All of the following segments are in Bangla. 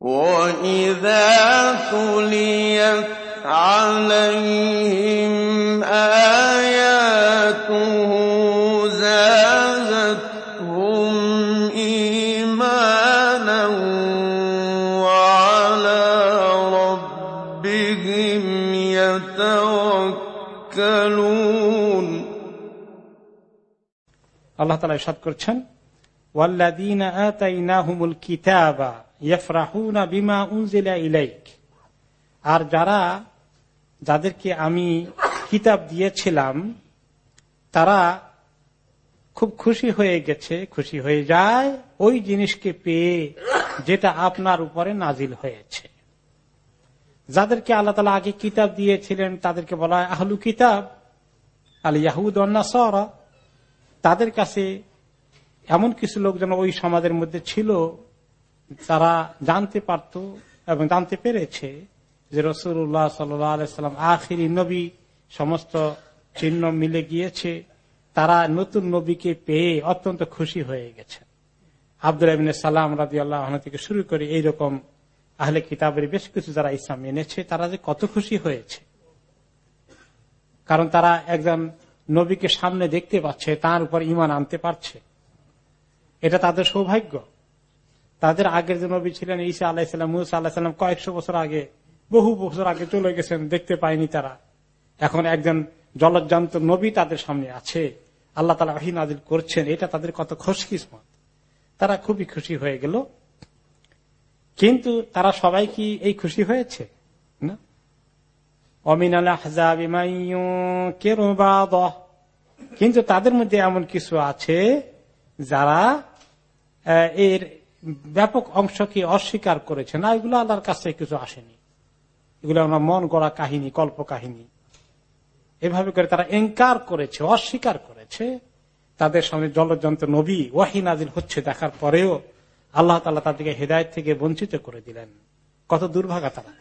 وَإِذَا تُلِيَتْ عَلَيْهِمْ آيَاتُهُ زَادَتْهُمْ إِيمَانًا وَعَلَىٰ رَبِّهِمْ يَتَوَكَّلُونَ আল্লাহ তালা ইসাদ করছেন ওয়াল্লাদিন আতাইনাহুমুল কিতাবা বিমা উনজিলা ইলাইক। আর যারা, যাদেরকে আমি কিতাব দিয়েছিলাম, তারা খুব খুশি হয়ে গেছে, খুশি হয়ে যায় ওই জিনিসকে পেয়ে যেটা আপনার উপরে নাজিল হয়েছে। যাদেরকে আল্লাহ তালা আগে কিতাব দিয়েছিলেন, তাদেরকে বলা হয় আহলু কিতাব, আল ইয়াহুদ তাদের কাছে এমন কিছু লোক যেন ওই সমাজের মধ্যে ছিল তারা জানতে পারত এবং জানতে পেরেছে যে রসুল্লাহ সাল্লাম আখিরি নবী সমস্ত চিহ্ন মিলে গিয়েছে। তারা নতুন নবীকে পেয়ে অত্যন্ত খুশি হয়ে গেছে। আব্দুল আবিন সালাম রাজি আল্লাহ থেকে শুরু করে এইরকম আহলে কিতাবের বেশ কিছু যারা ইসলাম এনেছে, তারা যে কত খুশি হয়েছে। কারণ তারা একজন নবীকে সামনে দেখতে পাচ্ছে, তার উপর ইমান আনতে পারছে। এটা তাদের সৌভাগ্য। তাদের আগের যে নবী ছিলেন ঈসা আলাহিসাল্লাম মুসা আল্লাহাম কয়েকশো বছর আগে, বহু বছর আগে চলে গেছেন, দেখতে পায়নি তারা। এখন একজন জলজান্ত নবী তাদের সামনে আছে। আল্লাহ তালা আহি নাজিল করছেন, এটা তাদের কত খুশকিসমত। তারা খুবই খুশি হয়ে গেল। কিন্তু তারা সবাই কি এই খুশি হয়েছে? না। কিন্তু তাদের মধ্যে এমন কিছু আছে যারা এর ব্যাপক অংশকে অস্বীকার করেছে? না, এগুলো আল্লাহর কাছে কিছু আসেনি। এগুলো আমরা মন গড়া কাহিনী, কল্প কাহিনী। এভাবে করে তারা এনকার করেছে, অস্বীকার করেছে। তাদের সামনে জলযন্ত্র নবী ওয়াহি নাজিল হচ্ছে দেখার পরেও আল্লাহ তালা তাদেরকে হেদায়ত থেকে বঞ্চিত করে দিলেন। কত দুর্ভাগা তারা।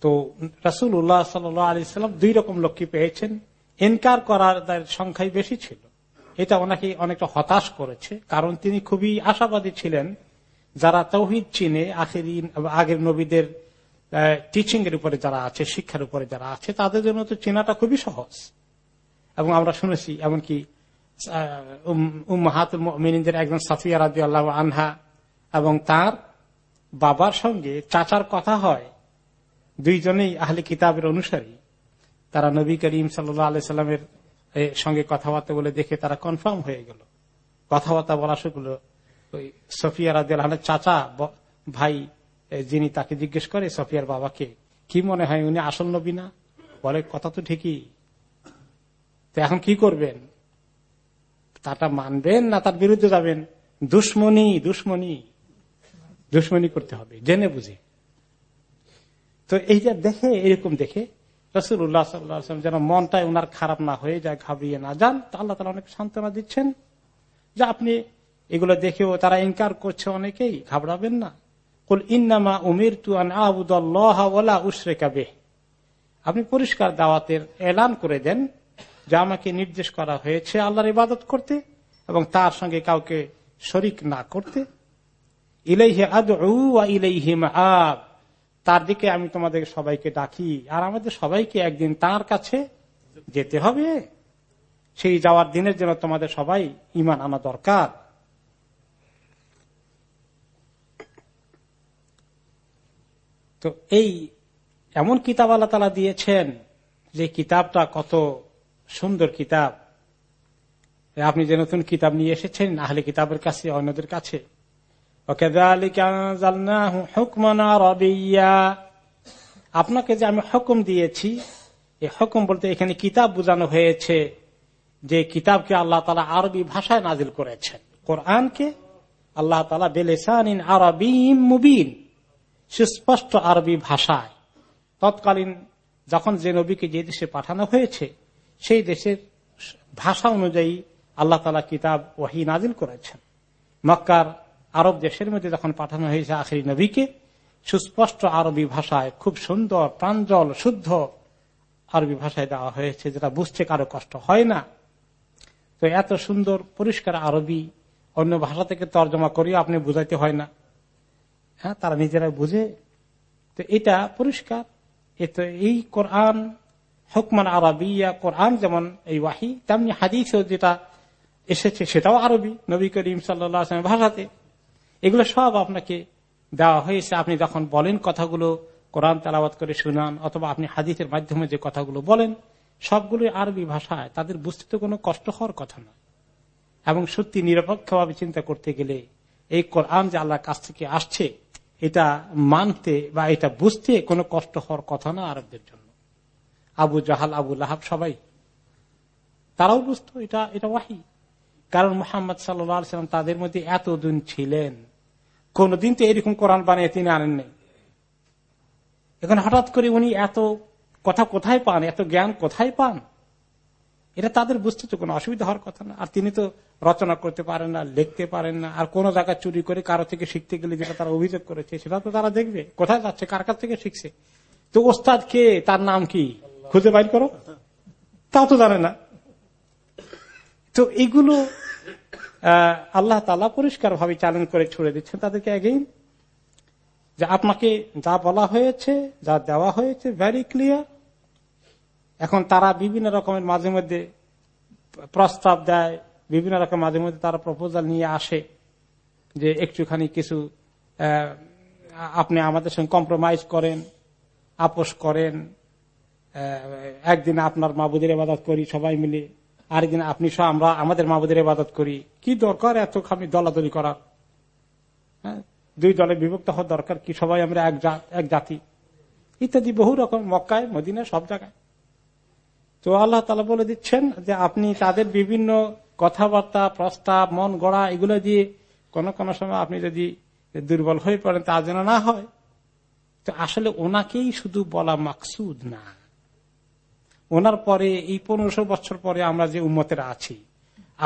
তো রাসুল উল্লাহ সাল আলি সাল্লাম দুই রকম লোককে পেয়েছেন। এনকার করার সংখ্যাই বেশি ছিল। এটা ওনাকে অনেকটা হতাশ করেছে, কারণ তিনি খুবই আশাবাদী ছিলেন যারা তৌহিদ চিনে আখের, আগের নবীদের টিচিং এর উপরে যারা আছে, শিক্ষার উপরে যারা আছে, তাদের জন্য তো চেনাটা খুবই সহজ। এবং আমরা শুনেছি, এমনকি উম্মাহাতুল একজন সাফিয়া রাজি আল্লাহ আনহা এবং তার বাবার সঙ্গে চাচার কথা হয়। দুইজনেই আহলে কিতাবের অনুসারী। তারা নবী করিম সাল্লাহ আলি সঙ্গে কথাবার্তা বলে দেখে তারা কনফার্ম হয়ে গেল। কথাবার্তা বলা শুরু ওই সফিয়া রাজ চাচা ভাই যিনি তাকে জিজ্ঞেস করে, সফিয়ার বাবাকে, কি মনে হয় উনি আসল নবী না? বলে, কথা তো ঠিকই। তো এখন কি করবেন? তাটা মানবেন না তার বিরুদ্ধে যাবেন? দুশ্মনী দুশ্মনী। দুশ্মনী করতে হবে, জেনে বুঝে। তো এই যে দেখে, এরকম দেখে রসুল্লাহ সাল্লাম যেন মনটাই ওনার খারাপ না হয়ে যায়, ঘাবড়িয়ে না যান আল্লাহ তালা অনেক সান্ত্বনা দিচ্ছেন। যে আপনি এগুলো দেখেও তারা ইনকার করছে অনেকেই, ঘাবড়াবেন না। কুল ইন্নামা উমির তুয়ান আবুদুল্লাহ উসরে কাবে আপনি পরিষ্কার দাওয়াতের এলান করে দেন, যা আমাকে নির্দেশ করা হয়েছে আল্লাহর ইবাদত করতে এবং তার সঙ্গে কাউকে শরিক না করতে। ইলাইহে আদ ইলাইহিম আব তার দিকে আমি তোমাদের সবাইকে ডাকি, আর আমাদের সবাইকে একদিন তার কাছে যেতে হবে। সেই যাওয়ার দিনের জন্য তোমাদের সবাই ইমান আনা দরকার। তো এই এমন কিতাব আল্লাহ তালা দিয়েছেন যে কিতাবটা কত সুন্দর কিতাব। আপনি যে নতুন কিতাব নিয়ে এসেছেন, আহলে কিতাবের কাছে, অন্যদের কাছে। আপনাকে যে আমি হুকুম দিয়েছি, এই হুকুম বলতে এখানে কিতাব বোঝানো হয়েছে যে কিতাবকে আল্লাহ তালা আরবি ভাষায় নাজিল করেছেন। কোরআনকে আল্লাহ তালা বেলেসান আরবি মুবিন, সুস্পষ্ট আরবি ভাষায়। তৎকালীন যখন যে নবীকে যে দেশে পাঠানো হয়েছে, সেই দেশের ভাষা অনুযায়ী আল্লাহ তালা কিতাব ওয়াহি নাজিল করেছেন। মক্কার আরব দেশের মধ্যে যখন পাঠানো হয়েছে আখেরি নবীকে, সুস্পষ্ট আরবি ভাষায় খুব সুন্দর, প্রাঞ্জল, শুদ্ধ আরবি ভাষায় দেওয়া হয়েছে, যেটা বুঝতে কারও কষ্ট হয় না। তো এত সুন্দর, পরিষ্কার আরবি, অন্য ভাষা থেকে তর্জমা করিও আপনি বুঝাইতে হয় না। হ্যাঁ তারা নিজেরা বুঝে। তো এটা পরিষ্কার। এ তো এই কোরআন, হকমান আরবিয়া কোরআন যেমন এই ওয়াহি, তেমনি হাদিস যেটা এসেছে সেটাও আরবি। নবী করিম সাল্লামের ভাষাতে। এগুলো সব আপনাকে দেওয়া হয়েছে। আপনি যখন বলেন কথাগুলো, কোরআন তালাবাদ করে শুনান, অথবা আপনি হাদিসের মাধ্যমে যে কথাগুলো বলেন সবগুলো আরবি ভাষায়। তাদের বুঝতে তো কোনো কষ্ট হওয়ার কথা নয়। এবং সত্যি নিরপেক্ষভাবে চিন্তা করতে গেলে এই কোরআন যে আল্লাহর কাছ থেকে আসছে, এটা মানতে বা এটা বুঝতে কোনো কষ্ট হওয়ার কথা না আরবদের জন্য। আবু জাহাল, আবু লাহাব সবাই, তারাও বুঝতো এটা এটা ওয়াহি। কারণ মোহাম্মদ সাল্লাম তাদের মধ্যে এতদিন ছিলেন। কোনদিন তো এরকম কোরআন বানিয়ে তিনি আনেন নেই। এখন হঠাৎ করে উনি এত কথা কোথায় পান, এত জ্ঞান কোথায় পান? এটা তাদের বুঝতে তো কোনো অসুবিধা হওয়ার কথা না। আর তিনি তো রচনা করতে পারেন না, লিখতে পারেন না, আর কোন জায়গায় চুরি করে কারও থেকে শিখতে গেলে যেটা তারা অভিযোগ করেছে, সেটা তো তারা দেখবে। কোথায় যাচ্ছে, কার কাছ থেকে শিখছে? তো ওস্তাদ কে? তার নাম কি? খুঁজে বাইর করো। তাও তো জানে না। তো এগুলো আল্লাহ তালা পরিষ্কার ভাবে চ্যালেঞ্জ করে ছুড়ে দিচ্ছেন তাদেরকে আগেই যে আপনাকে যা বলা হয়েছে, যা দেওয়া হয়েছে ভেরি ক্লিয়ার এখন তারা বিভিন্ন রকমের মাঝে মধ্যে প্রস্তাব দেয়, বিভিন্ন রকম মাঝে মধ্যে তারা প্রপোজাল নিয়ে আসে, যে একটুখানি কিছু আপনি আমাদের সঙ্গে কম্প্রোমাইজ করেন, আপোষ করেন একদিন আপনার মাবুদের ইবাদত করি, সবাই মিলে। আরেকদিন আপনি সহ আমরা, আমাদের মাবুদের ইবাদত করি। কি দরকার এত খামি দলাদলি করার হ্যাঁ? দুই দলে বিভক্ত হওয়ার দরকার কি? সবাই আমরা এক জাতি। ইত্যাদি বহু রকম, মক্কায় মদিনা সব জায়গায়। তো আল্লাহ তালা বলে দিচ্ছেন যে আপনি তাদের বিভিন্ন কথাবার্তা, প্রস্তাব, মন গড়া এগুলো দিয়ে কোন কোন সময় আপনি যদি দুর্বল হয়ে পড়েন তা যেন না হয়। তো আসলে ওনাকেই শুধু বলা মাকসুদ না। ওনার পরে, এই পনেরোশো বছর পরে আমরা যে উম্মতেরা আছি,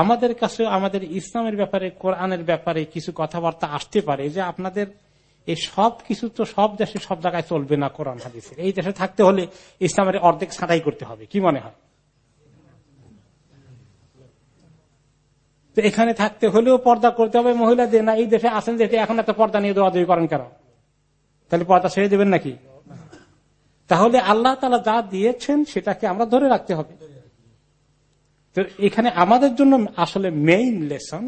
আমাদের কাছে, আমাদের ইসলামের ব্যাপারে, কোরআনের ব্যাপারে কিছু কথাবার্তা আসতে পারে যে আপনাদের এই সব কিছু তো সব দেশে সব জায়গায় চলবে না কোরআন হাদিসের এই দেশে থাকতে হলে ইসলামের অর্ধেক ছাঁটাই করতে হবে। কি মনে হয়? তো এখানে থাকতে হলেও পর্দা করতে হবে। মহিলাদের না, এই দেশে আসেন যেতে এখন এত পর্দা নিয়ে দেওয়া করেন কেন? তাহলে পর্দা ছেড়ে দেবেন নাকি? তাহলে আল্লাহ তালা যা দিয়েছেন সেটাকে আমরা ধরে রাখতে হবে। তো এখানে আমাদের জন্য আসলে মেইন লেসন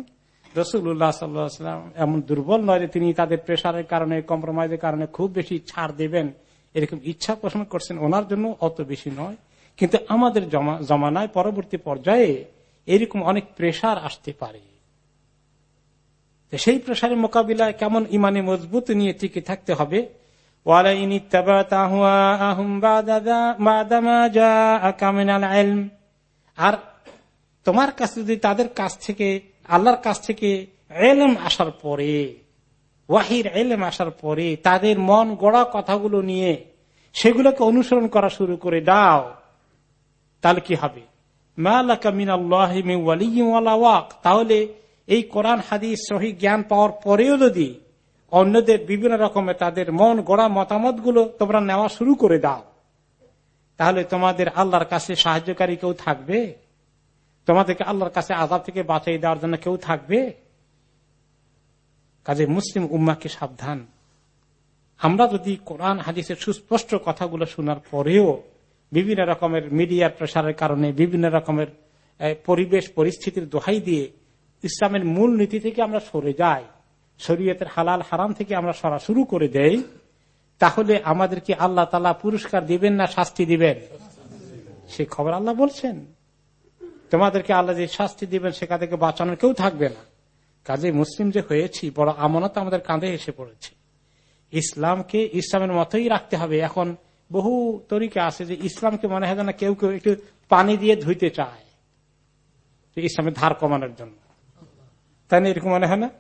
রসুল্লাহ সাল্লাম এমন দুর্বল নয় যে তিনি তাদের প্রেশারের কারণে কম্প্রোমাইজের কারণে খুব বেশি ছাড় দেবেন, এরকম ইচ্ছা পোষণ করছেন, ওনার জন্য অত বেশি নয়। কিন্তু আমাদের জমানায় পরবর্তী পর্যায়ে এরকম অনেক প্রেশার আসতে পারে। সেই প্রেশারের মোকাবিলায় কেমন ইমানে মজবুত নিয়ে টিকে থাকতে হবে আর তোমার কাছে যদি তাদের কাছ থেকে, আল্লাহর কাছ থেকে এলম আসার পরে, ওয়াহির এলেম আসার পরে তাদের মন গড়া কথাগুলো নিয়ে সেগুলোকে অনুসরণ করা শুরু করে দাও, তাহলে কি হবে? তাহলে এই কোরআন, হাদিস, সহি জ্ঞান পাওয়ার পরেও যদি অন্যদের বিভিন্ন রকমের তাদের মন, গড়া মতামতগুলো তোমরা নেওয়া শুরু করে দাও। তাহলে তোমাদের আল্লাহর কাছে সাহায্যকারী কেউ থাকবে? তোমাদেরকে আল্লাহর কাছে আজাদ থেকে বাঁচাই দেওয়ার জন্য কেউ থাকবে? কাজে মুসলিম উম্মাকে সাবধান। আমরা যদি কোরআন, হাদিসের সুস্পষ্ট কথাগুলো শোনার পরেও বিভিন্ন রকমের মিডিয়ার প্রসারের কারণে, বিভিন্ন রকমের পরিবেশ, পরিস্থিতির দোহাই দিয়ে ইসলামের মূল নীতি থেকে আমরা সরে যাই শরীয়তের হালাল হারাম থেকে আমরা সরা শুরু করে দেই, তাহলে আমাদেরকে আল্লাহ তালা পুরস্কার দিবেন না শাস্তি দিবেন? সে খবর আল্লাহ বলছেন। তোমাদেরকে আল্লাহ যে শাস্তি দিবেন, সেখান থেকে বাঁচানোর কেউ থাকবে না। কাজে মুসলিম যে হয়েছি, বড় আমানত আমাদের কাঁধে এসে পড়েছে। ইসলামকে ইসলামের মতোই রাখতে হবে। এখন বহু তরিকা আছে যে ইসলামকে মনে হয় না কেউ কেউ একটু পানি দিয়ে ধুইতে চায়। ইসলামের ধার কমানোর জন্য। তাই না এরকম মনে হয় না?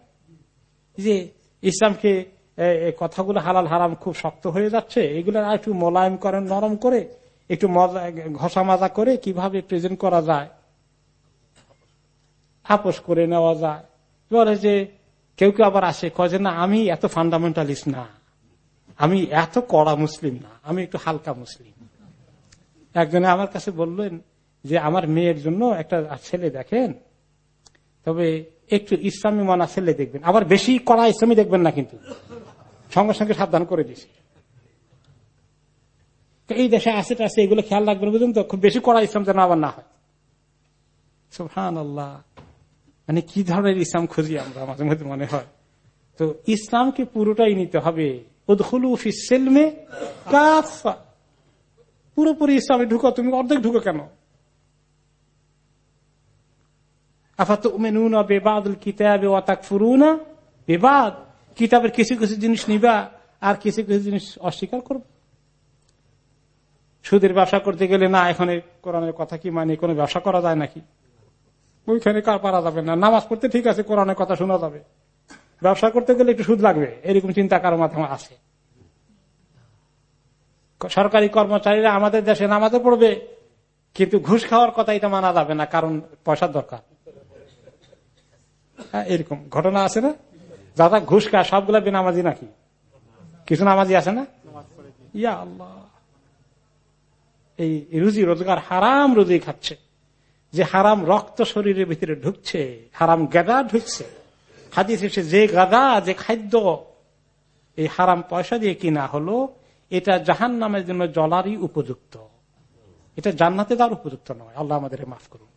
যে ইসলামকে কথাগুলো হালাল হারাম খুব শক্ত হয়ে যাচ্ছে, এগুলো একটু মোলায়েম করেন, নরম করে, একটু ঘষা মাজা করে কীভাবে প্রেজেন্ট করা যায়? আপোষ করে নেওয়া যায়। বলে যে, কেউ কেউ আবার আসে, কয় যে, না, আমি এত ফান্ডামেন্টালিস্ট না। আমি এত কড়া মুসলিম না। আমি একটু হালকা মুসলিম। একজনে আমার কাছে বললেন যে, আমার মেয়ের জন্য একটা ছেলে দেখেন। তবে একটু ইসলামী মানা ছেলে দেখবেন। আবার বেশি কড়া ইসলামী দেখবেন না কিন্তু। সঙ্গে সঙ্গে সাবধান করে দিছি এই দেশে আসে টাসে এগুলো খেয়াল রাখবেন বুঝুন তো, খুব বেশি করা ইসলাম যেন আবার না হয়। আল্লাহ মানে কি ধরনের ইসলাম খুঁজি আমরা, মাঝে মধ্যে মনে হয়। তো ইসলামকে পুরোটাই নিতে হবে। পুরোপুরি ইসলামে ঢুকো, তুমি অর্ধেক ঢুকো কেন? বেবাদ, কিতাবের কিছু কিছু জিনিস নিবা, আর কিছু কিছু জিনিস অস্বীকার করবে। সুদের ব্যবসা করতে গেলে, না, এখানে কোরআনের কথা কি মানে? কোনো ব্যবসা করা যায় নাকি? ওইখানে কার পারা যাবে না? নামাজ পড়তে ঠিক আছে, কোরআনের কথা শোনা যাবে। ব্যবসা করতে গেলে একটু সুদ লাগবে। এরকম চিন্তা কারও মাধ্যমে আছে। সরকারি কর্মচারীরা আমাদের দেশে নামাজে পড়বে, কিন্তু ঘুষ খাওয়ার কথা এটা মানা যাবে না, কারণ পয়সার দরকার। এরকম। ঘটনা আছে না? যারা ঘুষ খায় সবগুলা বেনামাজি নাকি? কিছু নামাজি আছে না? ইয়া আল্লাহ। এই রুজি রোজগার হারাম রুজি খাচ্ছে। যে হারাম রক্ত শরীরের ভিতরে ঢুকছে, হারাম গাদা ঢুকছে। হাদিস এসে যে গাদা, যে খাদ্য, এই হারাম পয়সা দিয়ে কিনা হলো, এটা জাহান নামের জন্য জলারই উপযুক্ত। এটা জান্নাতে তার উপযুক্ত নয়। আল্লাহ আমাদের মাফ করুন।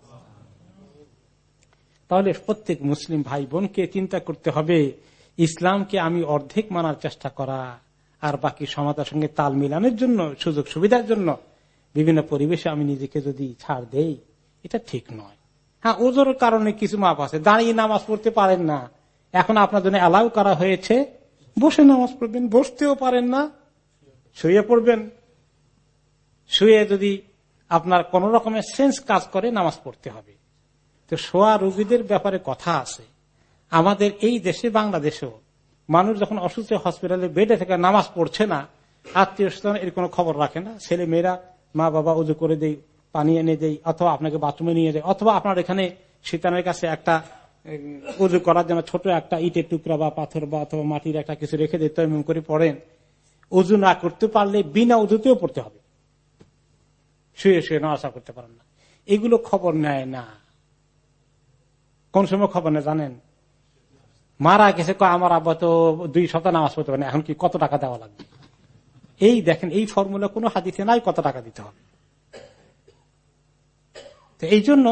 তাহলে প্রত্যেক মুসলিম ভাই বোনকে চিন্তা করতে হবে, ইসলামকে আমি অর্ধেক মানার চেষ্টা করা, আর বাকি সমাজের সঙ্গে তাল মিলানোর জন্য, সুযোগ সুবিধার জন্য বিভিন্ন পরিবেশে আমি নিজেকে যদি ছাড় দেই, এটা ঠিক নয়। হ্যাঁ ওজোর কারণে কিছু মাপ আছে। দাঁড়িয়ে নামাজ পড়তে পারেন না। এখন আপনার জন্য অ্যালাউ করা হয়েছে। বসে নামাজ পড়বেন, বসতেও পারেন না। শুয়ে পড়বেন। শুয়ে যদি আপনার কোন রকমের সেন্স কাজ করে, নামাজ পড়তে হবে। তো শোয়া রোগীদের ব্যাপারে কথা আছে। আমাদের এই দেশে, বাংলাদেশেও, মানুষ যখন অসুস্থ হসপিটালে বেডে থেকে নামাজ পড়ছে না, আত্মীয় স্বজন এর কোনো খবর রাখে না। ছেলে মেয়েরা মা বাবা উজু করে দেই, পানি এনে দেই, অথবা আপনাকে বাথরুমে নিয়ে যায়, অথবা আপনার এখানে শীতানের কাছে একটা উজু করার জন্য ছোট একটা ইটের টুকরা বা পাথর বা অথবা মাটির একটা কিছু রেখে দিতে এমন করে পড়েন। উজু না করতে পারলে বিনা উজুতেও পড়তে হবে। শুয়ে শুয়ে নড়াচড়া করতে পারেন না। এগুলো খবর নেয় না। কোন সময় খবর নেই জানেন? মারা গেছে আমার আব্বা তো দুই সপ্তাহ নামাজ পড়তে পারে এখন কি কত টাকা দেওয়া লাগবে? এই দেখেন, এই ফর্মুলা কোনো হাদিসে নাই কত টাকা দিতে হবে। তো এই জন্য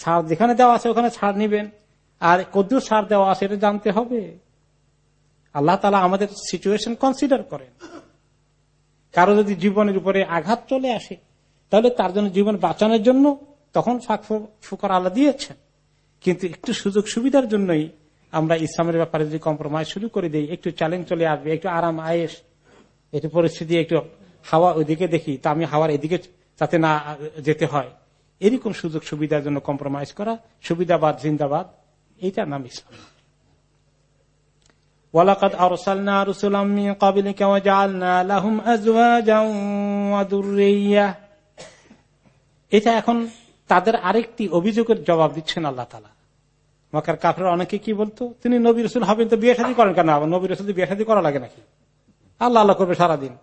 সার যেখানে দেওয়া আছে ওখানে ছাড় নিবেন, আর কদ্দুর ছাড় দেওয়া আছে এটা জানতে হবে। আল্লাহ তালা আমাদের সিচুয়েশন কনসিডার করেন। কারও যদি জীবনের উপরে আঘাত চলে আসে, তাহলে তার জন্য জীবন বাঁচানোর জন্য তখন ফাঁক ফুকর আল্লাহ দিয়েছেন। কিন্তু একটু সুযোগ সুবিধার জন্যই আমরা ইসলামের ব্যাপারে যদি কম্প্রোমাইজ শুরু করে দিই, একটু চ্যালেঞ্জ চলে আসবে, একটু আরাম আয়েস একটু পরিস্থিতি, একটু হাওয়া ওইদিকে দেখি, তা আমি হাওয়ার এদিকে যাতে না যেতে হয়। এরকম সুযোগ সুবিধার জন্য কম্প্রোমাইজ করা, সুবিধাবাদ, জিন্দাবাদ, এইটার নাম ইসলাম। এটা এখন তাদের আরেকটি অভিযোগের জবাব দিচ্ছেন আল্লাহ তালা মক্কার কাফেররা অনেকে কি বলতো? তিনি নবী রসুল হবেন তো বিয়ে শাদী করেন কেন? আবার নবী রসুল বিয়ে শাদী করা লাগে নাকি? আল্লাহ আল্লাহ করবে সারাদিন।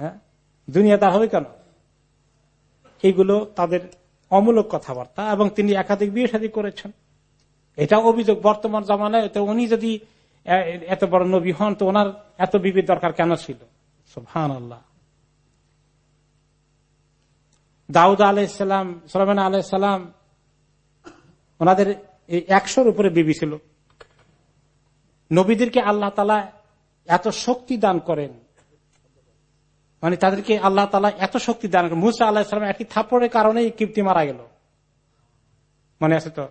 হ্যাঁ? দুনিয়াদার হবে কেন? এইগুলো তাদের অমূলক কথাবার্তা এবং তিনি একাধিক বিয়ে শাদী করেছেন। এটা অভিযোগ বর্তমান জামানায়, তো উনি যদি এত বড় নবী হন, তো ওনার এত বিবির দরকার কেন ছিল? হান আল্লাহ দাউদ আলাইসালাম সালামান আলাইসালাম ওনাদের একশোর উপরে বিবি ছিল। নবীদেরকে আল্লাহ তালা এত শক্তি দান করেন। মানে তাদেরকে আল্লাহ তালা এত শক্তি দান করেন। মুসা আল্লাহ সালাম একটি থাপড়ের কারণেই কীর্তি মারা গেল। মনে আছে তো?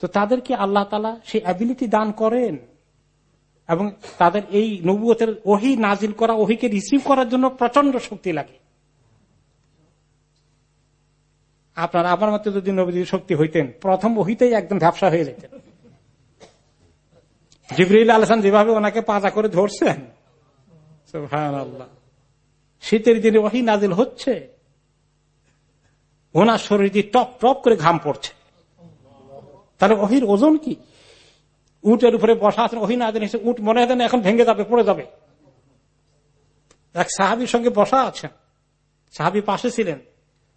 তো তাদেরকে আল্লাহ তালা সেই অ্যাবিলিটি দান করেন এবং তাদের এই নবুয়তের ওহি নাজিল করা, ওহিকে রিসিভ করার জন্য প্রচণ্ড শক্তি লাগে। আপনার আমার মতো যদি নবী শক্তি হইতেন, প্রথম ওহিতেই একদম ঝাপসা হয়ে যেতেন। জিবরিল আলসান যেভাবে ওনাকে পাজা করে ধরছেন শীতের দিনে ওহি নাজিল হচ্ছে, ওনার শরীর দিয়ে টপ টপ করে ঘাম পড়ছে। তাহলে ওহির ওজন কি? উটের উপরে বসা আছেন ওহি নাজিল এসে উট মনে হয় এখন ভেঙে যাবে, পড়ে যাবে। এক সাহাবির সঙ্গে বসা আছেন, সাহাবি পাশে ছিলেন।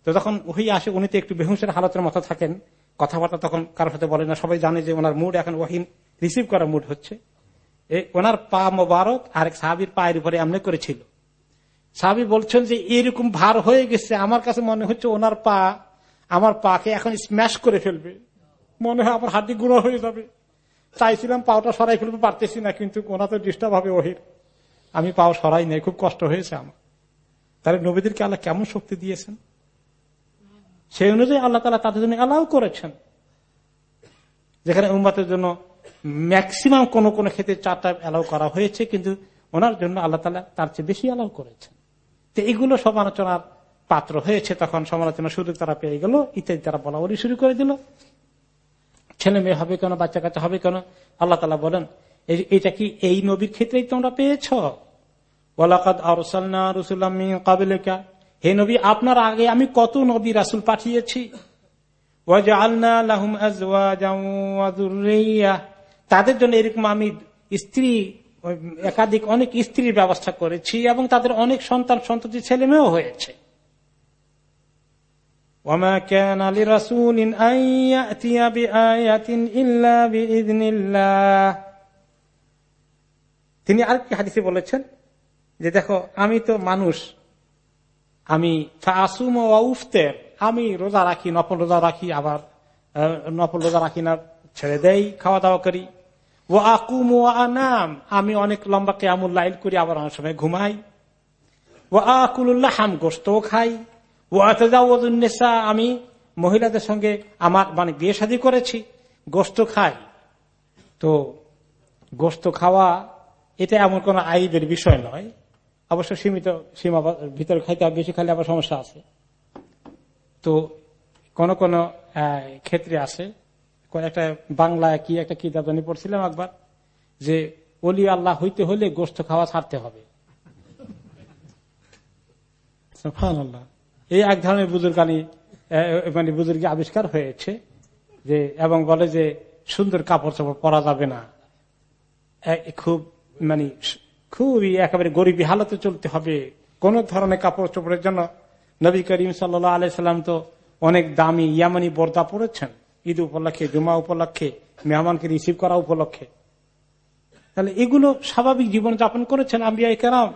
তো যখন ওহি আসে উনি তো একটু বেহুসের হালতের মতো থাকেন, কথাবার্তা তখন কারোর সাথে বলে না। সবাই জানে যে ওনার মুড এখন ওহিন রিসিভ করা মুড হচ্ছে। ওনার পা মোবারক আরেক সাহাবির পায়ের উপরে এমনি করেছিল সাহাবি বলছেন যে এরকম ভার হয়ে গেছে। আমার কাছে মনে হচ্ছে ওনার পা, আমার পাকে এখন স্ম্যাশ করে ফেলবে। মনে হয় আমার হাড্ডি গুঁড়ো হয়ে যাবে। চাইছিলাম পাওটা সরাই ফেলবে পারতেছি না, কিন্তু ওনা তো ডিস্টার্ব হবে ওহির। আমি পাও সরাই নেই, খুব কষ্ট হয়েছে আমার। তাহলে নবীদেরকে আল্লাহ কেমন শক্তি দিয়েছেন? সেই অনুযায়ী আল্লাহ তালা তাদের জন্য অ্যালাউ করেছেন। যেখানে উম্মাতের জন্য ম্যাক্সিমাম কোন কোন ক্ষেত্রে চারটা অ্যালাউ করা হয়েছে, কিন্তু ওনার জন্য আল্লাহ তালা তার চেয়ে বেশি অ্যালাউ করেছেন। তো এগুলো সমালোচনার পাত্র হয়েছে, তখন সমালোচনা শুরু তারা পেয়ে গেল, ইত্যাদি তারা বলা বলি শুরু করে দিল। ছেলে মেয়ে হবে কেন, বাচ্চা কাচ্চা হবে কেন? আল্লাহ তালা বলেন এটা কি এই নবীর ক্ষেত্রেই তোমরা পেয়েছ? ওলাকাদ আরসাল্লা রসুল্লাম কাবিলেকা হে নবী, আপনার আগে আমি কত নবী রাসুল পাঠিয়েছি? তাদের জন্য এরকম আমি স্ত্রী, একাধিক অনেক স্ত্রীর ব্যবস্থা করেছি এবং তাদের অনেক সন্তান সন্ততি ছেলে মেয়েও হয়েছে। তিনি আর কি হাদিসে বলেছেন যে দেখো, আমি তো মানুষ আমি আসুম ও উফতের আমি রোজা রাখি, নফল রোজা রাখি, আবার নফল রোজা রাখি না, ছেড়ে দেই খাওয়া দাওয়া করি। ও আকুম ও আনাম, আমি অনেক লম্বা কেয়ামুল লাইল করি, আবার অনেক সময় ঘুমাই। ও আকুল্লাহ হাম গোস্তও খাই। ও আতেজা আমি মহিলাদের সঙ্গে আমার মানে বিয়ে শাদী করেছি গোস্ত খাই। তো গোস্ত খাওয়া, এটা এমন কোন আইবের বিষয় নয়। অবশ্য সীমিত সীমা ভিতরে খাইতে বেশি খাইলে আবার সমস্যা আছে। তো কোন কোন ক্ষেত্রে আছে। একটা বাংলা কি একটা কিতাব জানি পড়ছিলাম একবার, যে অলি আল্লাহ হইতে হলে গোস্ত খাওয়া ছাড়তে হবে। এই এক ধরনের বুজুর্গানি মানে বুজুর্গি আবিষ্কার হয়েছে, যে, এবং বলে যে সুন্দর কাপড় চাপড় পরা যাবে না। খুব মানে খুবই একেবারে গরিবী হালতে চলতে হবে। কোন ধরনের কাপড় চোপড়ের জন্য নবী করিম সাল্লা আলাইসাল্লাম তো অনেক দামি ইয়ামানি বর্দা পড়েছেন ঈদ উপলক্ষে জুমা উপলক্ষে, মেহমানকে রিসিভ করা উপলক্ষে। তাহলে এগুলো স্বাভাবিক জীবন যাপন করেছেন আম্বিয়া কেরাম।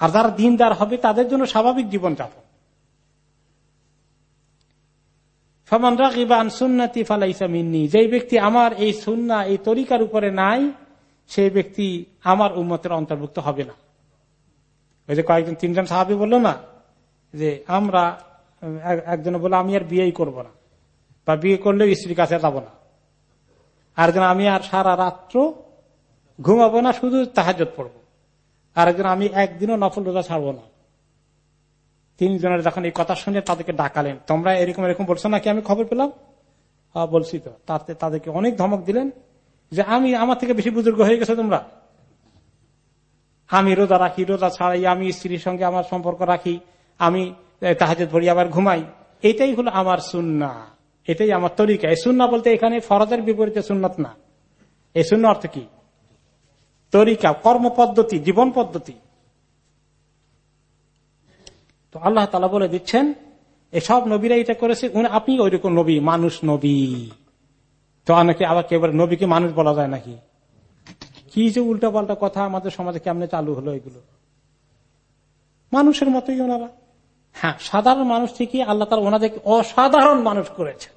আর যারা দিনদার হবে, তাদের জন্য স্বাভাবিক জীবন যাপন ফমান রাকিবান সুন্নাতি ফালাইসা মিন্নি। যে ব্যক্তি আমার এই সুন্না, এই তরিকার উপরে নাই সেই ব্যক্তি আমার উন্মতের অন্তর্ভুক্ত হবে না। ওই যে কয়েকজন, তিনজন সাহাবি বলল না যে, আমরা একজনে বলে আমি আর বিয়েই করব না বা বিয়ে করলেও স্ত্রীর কাছে যাব না। আরেকজন, আমি আর সারা রাত্র ঘুমাবো না, শুধু তাহাজত পড়ব। আরেকজন, আমি একদিনও নফল রোজা ছাড়বো না। তিনজনের যখন এই কথা শুনে তাদেরকে ডাকালেন, তোমরা এরকম এরকম বলছো নাকি? আমি খবর পেলাম? বলছি তো। তাতে তাদেরকে অনেক ধমক দিলেন। যে আমি আমার থেকে বেশি বুজুর্গ হয়ে গেছে তোমরা? আমি রোজা রাখি, রোজা ছাড়াই আমি স্ত্রীর সঙ্গে আমার সম্পর্ক রাখি, আমি তাহাজত পড়ি, আবার ঘুমাই। এটাই হলো আমার সুন্না। এটাই আমার তরিকা। এই সুন্না বলতে এখানে ফরজের বিপরীতে সুন্নত না। এই শূন্য অর্থ কি? তরিকা, কর্ম পদ্ধতি, জীবন পদ্ধতি। তো আল্লাহ তালা বলে দিচ্ছেন, এসব নবীরা এটা করেছে আপনি ওইরকম নবী, মানুষ নবী। তো অনেকে আবার কেবল নবীকে মানুষ বলা যায় নাকি? কি যে উল্টা পাল্টা কথা আমাদের সমাজে কেমনে চালু হলো এগুলো? মানুষের মতোই ওনারা। হ্যাঁ সাধারণ মানুষ ঠিকই, আল্লাহ তালা ওনাদেরকে অসাধারণ মানুষ করেছেন।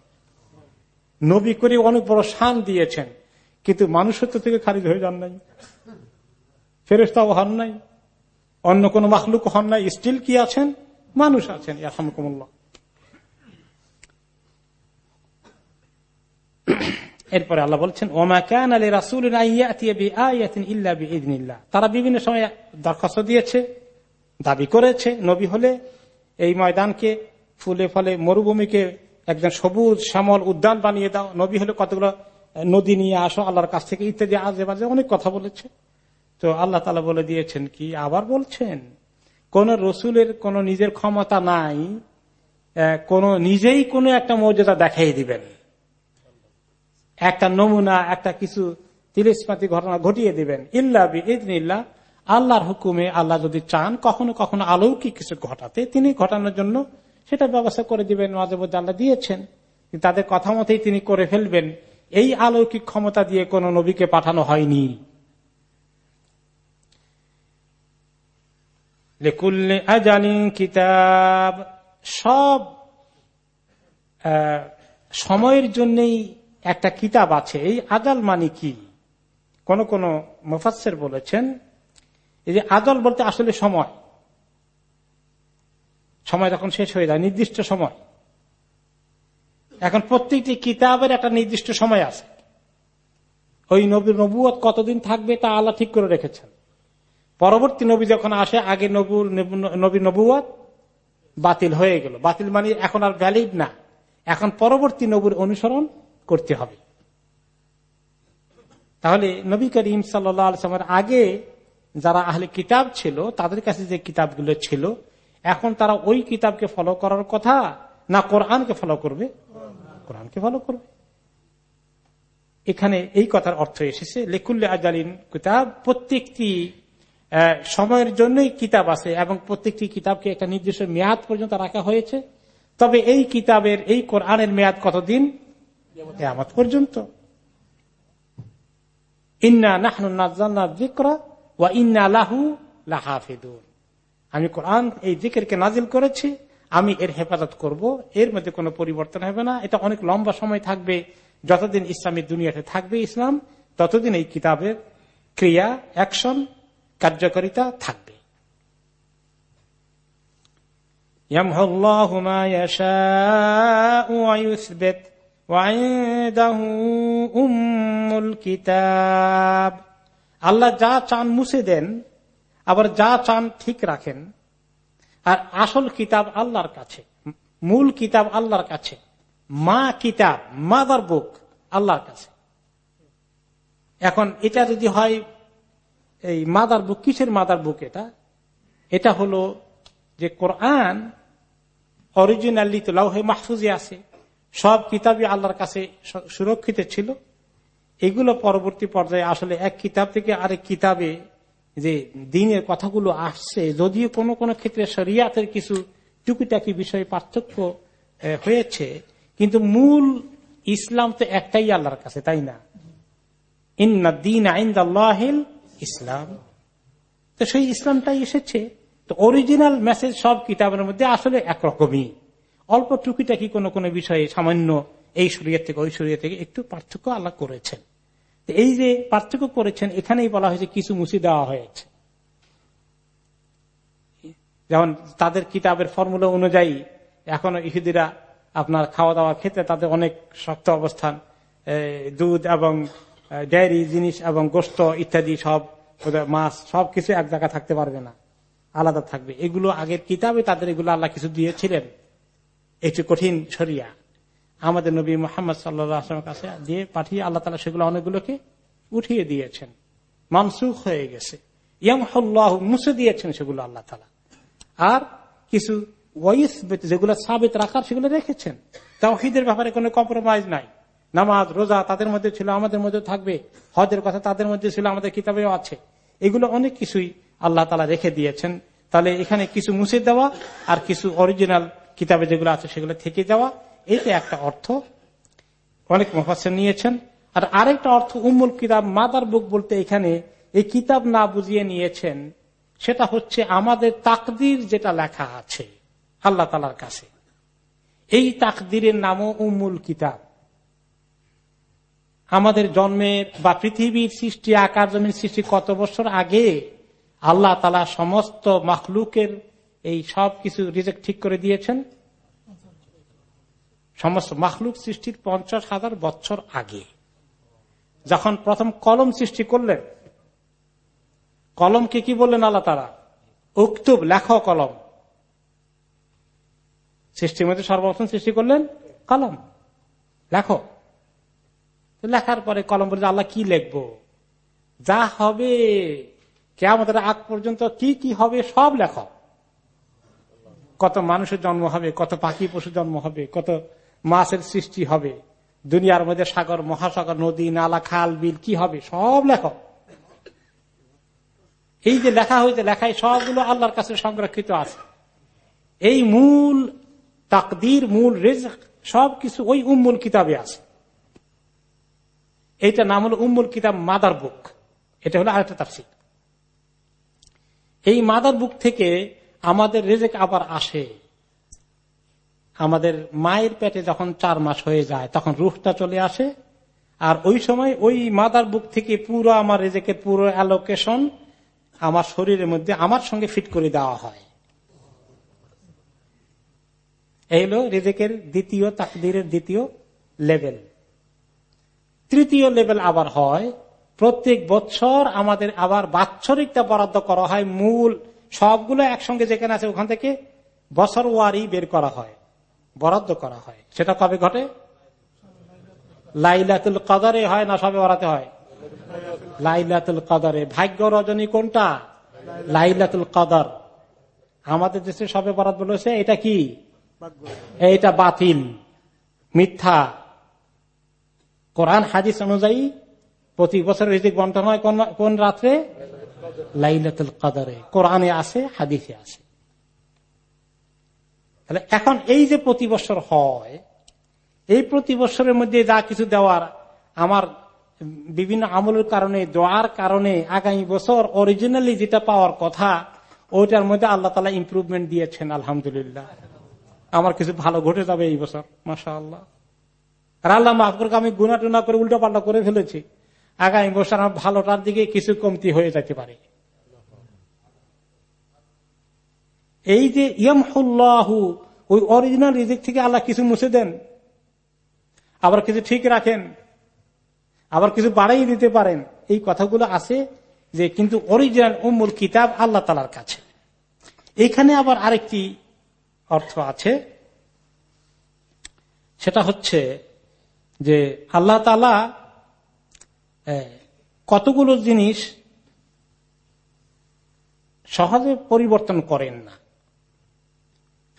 নবী করে অনেক বড় শান দিয়েছেন, কিন্তু মানুষত্ব থেকে খারিজ হয়ে যান নাই। ফেরেস্তাও হন নাই। অন্য কোন মাখলুক হন নাই। স্টিল কি আছেন? মানুষ আছেন ইয়াসমকুমুল্লাহ এরপরে আল্লাহ বলছেন, ওমা কান আলী রাসুল তারা বিভিন্ন সময় দরখাস্ত দিয়েছে, দাবি করেছে, নবী হলে এই ময়দানকে ফুলে ফলে মরুভূমিকে একদম সবুজ, শ্যামল, উদ্যান বানিয়ে দাও। নবী হলে কতগুলো নদী নিয়ে আসো, আল্লাহর কাছ থেকে ইত্যাদি, আজে বাজে অনেক কথা বলেছে। তো আল্লাহ তালা বলে দিয়েছেন কি? আবার বলছেন, কোন রসুলের কোন নিজের ক্ষমতা নাই কোন নিজেই কোন একটা মর্যাদা দেখাই দিবেন। একটা নমুনা, একটা কিছু তিরিশপাতি ঘটনা ঘটিয়ে দিবেন। ইল্লা ইল্লা আল্লাহর হুকুমে আল্লাহ যদি চান, কখনো কখনো আলৌকিক কিছু ঘটাতে, তিনি ঘটানোর জন্য সেটা ব্যবস্থা করে দিবেন মাঝে মধ্যে আল্লাহ দিয়েছেন। তাদের কথা মতেই তিনি করে ফেলবেন। এই আলৌকিক ক্ষমতা দিয়ে কোন নবীকে পাঠানো হয়নি। কিতাব, সব সময়ের জন্যই একটা কিতাব আছে, এই আজাল মানে কি? কোন কোন মুফাসের বলেছেন, এই যে আজল বলতে আসলে সময়। সময় যখন শেষ হয়ে যায়, নির্দিষ্ট সময়। এখন প্রত্যেকটি কিতাবের একটা নির্দিষ্ট সময় আছে। ওই নবীর নবুয়ত কতদিন থাকবে তা আল্লাহ ঠিক করে রেখেছেন। পরবর্তী নবী যখন আসে, আগে নবুর নবী নবুয়ত বাতিল হয়ে গেল। বাতিল মানে এখন আর ভ্যালিড না। এখন পরবর্তী নবুর অনুসরণ করতে হবে। তাহলে নবী করিম সাল্লামের আগে যারা আহলে কিতাব ছিল, তাদের কাছে যে কিতাবগুলো ছিল, এখন তারা ওই কিতাবকে ফলো করার কথা না কোরআনকে ফলো করবে? কোরআনকে ফলো করবে। এখানে এই কথার অর্থ এসেছে, লেকুল্লে আজালিন কিতাব, প্রত্যেকটি সময়ের জন্যই কিতাব আছে এবং প্রত্যেকটি কিতাবকে একটা নির্দিষ্ট মেয়াদ পর্যন্ত রাখা হয়েছে। তবে এই কিতাবের, এই কোরআনের মেয়াদ কতদিন? কেয়ামত পর্যন্ত ইন্না নাহনু নাজ্জালনা যিকরা ওয়া ইন্না লাহু লাহাফিদুন আমি কোরআন এই জিকিরকে নাজিল করেছি আমি এর হেফাজত করব এর মধ্যে কোনো পরিবর্তন হবে না এটা অনেক লম্বা সময় থাকবে যতদিন ইসলামী দুনিয়াতে থাকবে ইসলাম ততদিন এই কিতাবের ক্রিয়া অ্যাকশন কার্যকারিতা থাকবে يمحو الله ما يشاء ويثبت উম্মুল কিতাব। আল্লাহ যা চান মুছে দেন, আবার যা চান ঠিক রাখেন। আর আসল কিতাব আল্লাহর কাছে, মূল কিতাব আল্লাহর কাছে, মা কিতাব, মাদার বুক আল্লাহর কাছে। এখন এটা যদি হয়, এই মাদার বুক, কিসের মাদার বুক এটা? এটা হলো যে কোরআন অরিজিনালি তো লাউহে মাহফুজে আছে। সব কিতাবই আল্লাহর কাছে সুরক্ষিত ছিল। এগুলো পরবর্তী পর্যায়ে আসলে এক কিতাব থেকে আরেক কিতাবে যে দিনের কথাগুলো আসছে, যদিও কোনো কোনো ক্ষেত্রে শরিয়াতের কিছু টুকিটাকি বিষয়ে পার্থক্য হয়েছে, কিন্তু মূল ইসলাম তো একটাই আল্লাহর কাছে, তাই না? দিন আইন্দ ইসলাম। তো সেই ইসলামটাই এসেছে। তো অরিজিনাল মেসেজ সব কিতাবের মধ্যে আসলে একরকমই। অল্প টুকিটাকি কোন কোন বিষয়ে সামান্য এই শরীর থেকে, ওই শরীর থেকে একটু পার্থক্য আল্লাহ করেছেন। এই যে পার্থক্য করেছেন, এখানেই বলা হয়েছে কিছু মুছি দেওয়া হয়েছে। যেমন তাদের কিতাবের ফর্মুলা অনুযায়ী এখনও ইহুদিরা আপনার খাওয়া দাওয়ার ক্ষেত্রে তাদের অনেক শক্ত অবস্থান দুধ এবং ডেয়ারি জিনিস এবং গোস্ত ইত্যাদি সব মাছ সব কিছু এক জায়গায় থাকতে পারবে না, আলাদা থাকবে। এগুলো আগের কিতাবে তাদের এগুলো আল্লাহ কিছু দিয়েছিলেন। একটু কঠিন সরিয়া আমাদের নবী মোহাম্মদ সাল্লামের কাছে দিয়ে পাঠিয়ে আল্লাহ তালা সেগুলো অনেকগুলোকে উঠিয়ে দিয়েছেন। মানসুখ হয়ে গেছে। ইয়াম হল্লাহ মুছে দিয়েছেন সেগুলো আল্লাহ তালা আর কিছু ওয়াইস যেগুলো সাবেত রাখার সেগুলো রেখেছেন। তাওহিদের ব্যাপারে কোনো কম্প্রোমাইজ নাই। নামাজ, রোজা তাদের মধ্যে ছিল, আমাদের মধ্যে থাকবে। হজের কথা তাদের মধ্যে ছিল, আমাদের কিতাবেও আছে। এগুলো অনেক কিছুই আল্লাহ তালা রেখে দিয়েছেন। তাহলে এখানে কিছু মুছে দেওয়া আর কিছু অরিজিনাল কিতাবে যেগুলো আছে সেগুলো থেকে যাওয়া এইটা একটা অর্থ অনেক মুফাসের নিয়েছেন। আর আরেকটা অর্থ উম্মুল কিতাব, মাদার বুক বলতে এখানে এই কিতাব না বুঝিয়ে নিয়েছেন, সেটা হচ্ছে আমাদের তাকদির যেটা লেখা আছে আল্লাহ তালার কাছে। এই তাকদিরের নামও উম্মুল কিতাব। আমাদের জন্মের বা পৃথিবীর সৃষ্টি, আকার জমির সৃষ্টি কত বছর আগে আল্লাহ তালা সমস্ত মখলুকের এই সব কিছু রিজেক্ট ঠিক করে দিয়েছেন। সমস্ত মখলুক সৃষ্টির পঞ্চাশ হাজার বছর আগে। যখন প্রথম কলম সৃষ্টি করলেন, কলমকে কি বললেন আল্লাহ তারা উক্তুব, লেখ কলম। সৃষ্টির মধ্যে সর্বপ্রথম সৃষ্টি করলেন কলম। লেখো। লেখার পরে কলম বলে আল্লাহ কি লিখব? যা হবে কেমন আগ পর্যন্ত কি কি হবে সব লেখ। কত মানুষের জন্ম হবে, কত পাখি পশু জন্ম হবে, কত মাছের সৃষ্টি হবে, দুনিয়ার মধ্যে সাগর, মহাসাগর, নদী, নালা, খাল, বিল, কি হবে? সব লেখক। এই যে লেখা হয়েছে, লেখায় সবগুলো আল্লাহর কাছে সংরক্ষিত আছে। এই মূল তাকদির, মূল রেজ সবকিছু ওই উম্মুল কিতাবে আছে। এইটা নাম হলো উম্মুল কিতাব মাদার বুক। এটা হলো আরেকটা তাফসির। এই মাদার বুক থেকে আমাদের রেজেক আবার আসে। আমাদের মায়ের পেটে যখন চার মাস হয়ে যায়, তখন রুহটা চলে আসে। আর ওই সময় ওই মাদার বুক থেকে পুরো আমার রেজেকের পুরো অ্যালোকেশন আমার শরীরের মধ্যে আমার সঙ্গে ফিট করে দেওয়া হয়। এই হল রেজেকের দ্বিতীয়, তাকদিরের দ্বিতীয় লেভেল তৃতীয় লেভেল আবার হয়, প্রত্যেক বছর আমাদের আবার বাৎসরিকটা বরাদ্দ করা হয় মূল সবগুলো একসঙ্গে যেখানে আছে ওখান থেকে বছর ওয়ারি বের করা হয়, বরাদ্দ করা হয়। সেটা কবে ঘটে? লাইলাতুল কদরে হয় না সবে ওরাতে হয়? লাইলাতুল কদরে। ভাগ্য রজনী কোনটা? লাইলাতুল কদর। আমাদের দেশে সবে বরাদ বলেছে, এটা কি? এইটা বাতিল, মিথ্যা। কোরআন, হাদিস অনুযায়ী প্রতি বছর রিজিক বন্টন হয় কোন রাত্রে? লাইলাতুল কদরে। কোরআনে আছে, হাদিসে আছে। তাহলে এখন এই যে প্রতি বছর হয়, এই প্রতি বছরের মধ্যে যা কিছু দেওয়ার, আমার বিভিন্ন আমলের কারণে, দোয়ার কারণে আগামী বছর অরিজিনালি যেটা পাওয়ার কথা, ওইটার মধ্যে আল্লাহ তালা ইম্প্রুভমেন্ট দিয়েছেন, আলহামদুলিল্লাহ। আমার কিছু ভালো ঘটে যাবে এই বছর মাসা আল্লাহ আর আল্লাহ মাফ করে আমি গুনা টুনা করে উল্টো পাল্টা করে ফেলেছি। আগামী বছর আমার ভালোটার দিকে কিছু কমতি হয়ে যেতে পারে। এই যে ইয়ামহুল্লাহু, ওই অরিজিনাল রিজিক থেকে আল্লাহ কিছু মুছে দেন, আবার কিছু ঠিক রাখেন, আবার কিছু বাড়াই দিতে পারেন, এই কথাগুলো আছে যে কিন্তু অরিজিনাল উমুল কিতাব আল্লাহ তালার কাছে। এখানে আবার আরেকটি অর্থ আছে, সেটা হচ্ছে যে আল্লাহ তালা কতগুলো জিনিস সহজে পরিবর্তন করেন না।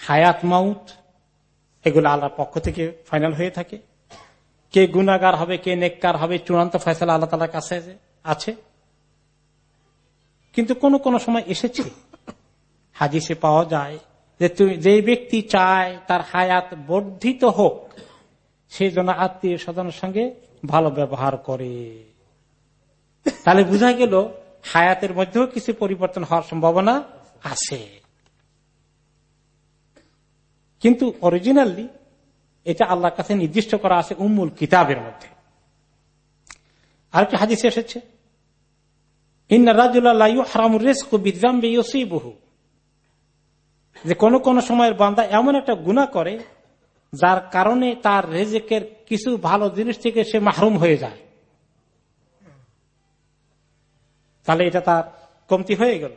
হায়াত মাউত, এগুলো আল্লাহর পক্ষ থেকে ফাইনাল হয়ে থাকে। কে গুনাগার হবে, কে নেককার হবে, চূড়ান্ত ফয়সলা আল্লাহ তালার কাছে আছে। কিন্তু কোন কোন সময় এসেছে, হাদিসে পাওয়া যায় যে তুমি, যে ব্যক্তি চায় তার হায়াত বর্ধিত হোক সেই জন্য আত্মীয় স্বজনের সঙ্গে ভালো ব্যবহার করে। তাহলে বোঝা গেল, হায়াতের মধ্যেও কিছু পরিবর্তন হওয়ার সম্ভাবনা আছে। কিন্তু অরিজিনালি এটা আল্লাহর কাছে নির্দিষ্ট করা আছে উম্মুল কিতাবের মধ্যে। আরেকটি হাদিসে এসেছে যে কোন কোন সময়ের বান্দা এমন একটা গুণা করে যার কারণে তার রেজেকের কিছু ভালো জিনিস থেকে সে মাহরুম হয়ে যায়। তাহলে এটা তার কমতি হয়ে গেল।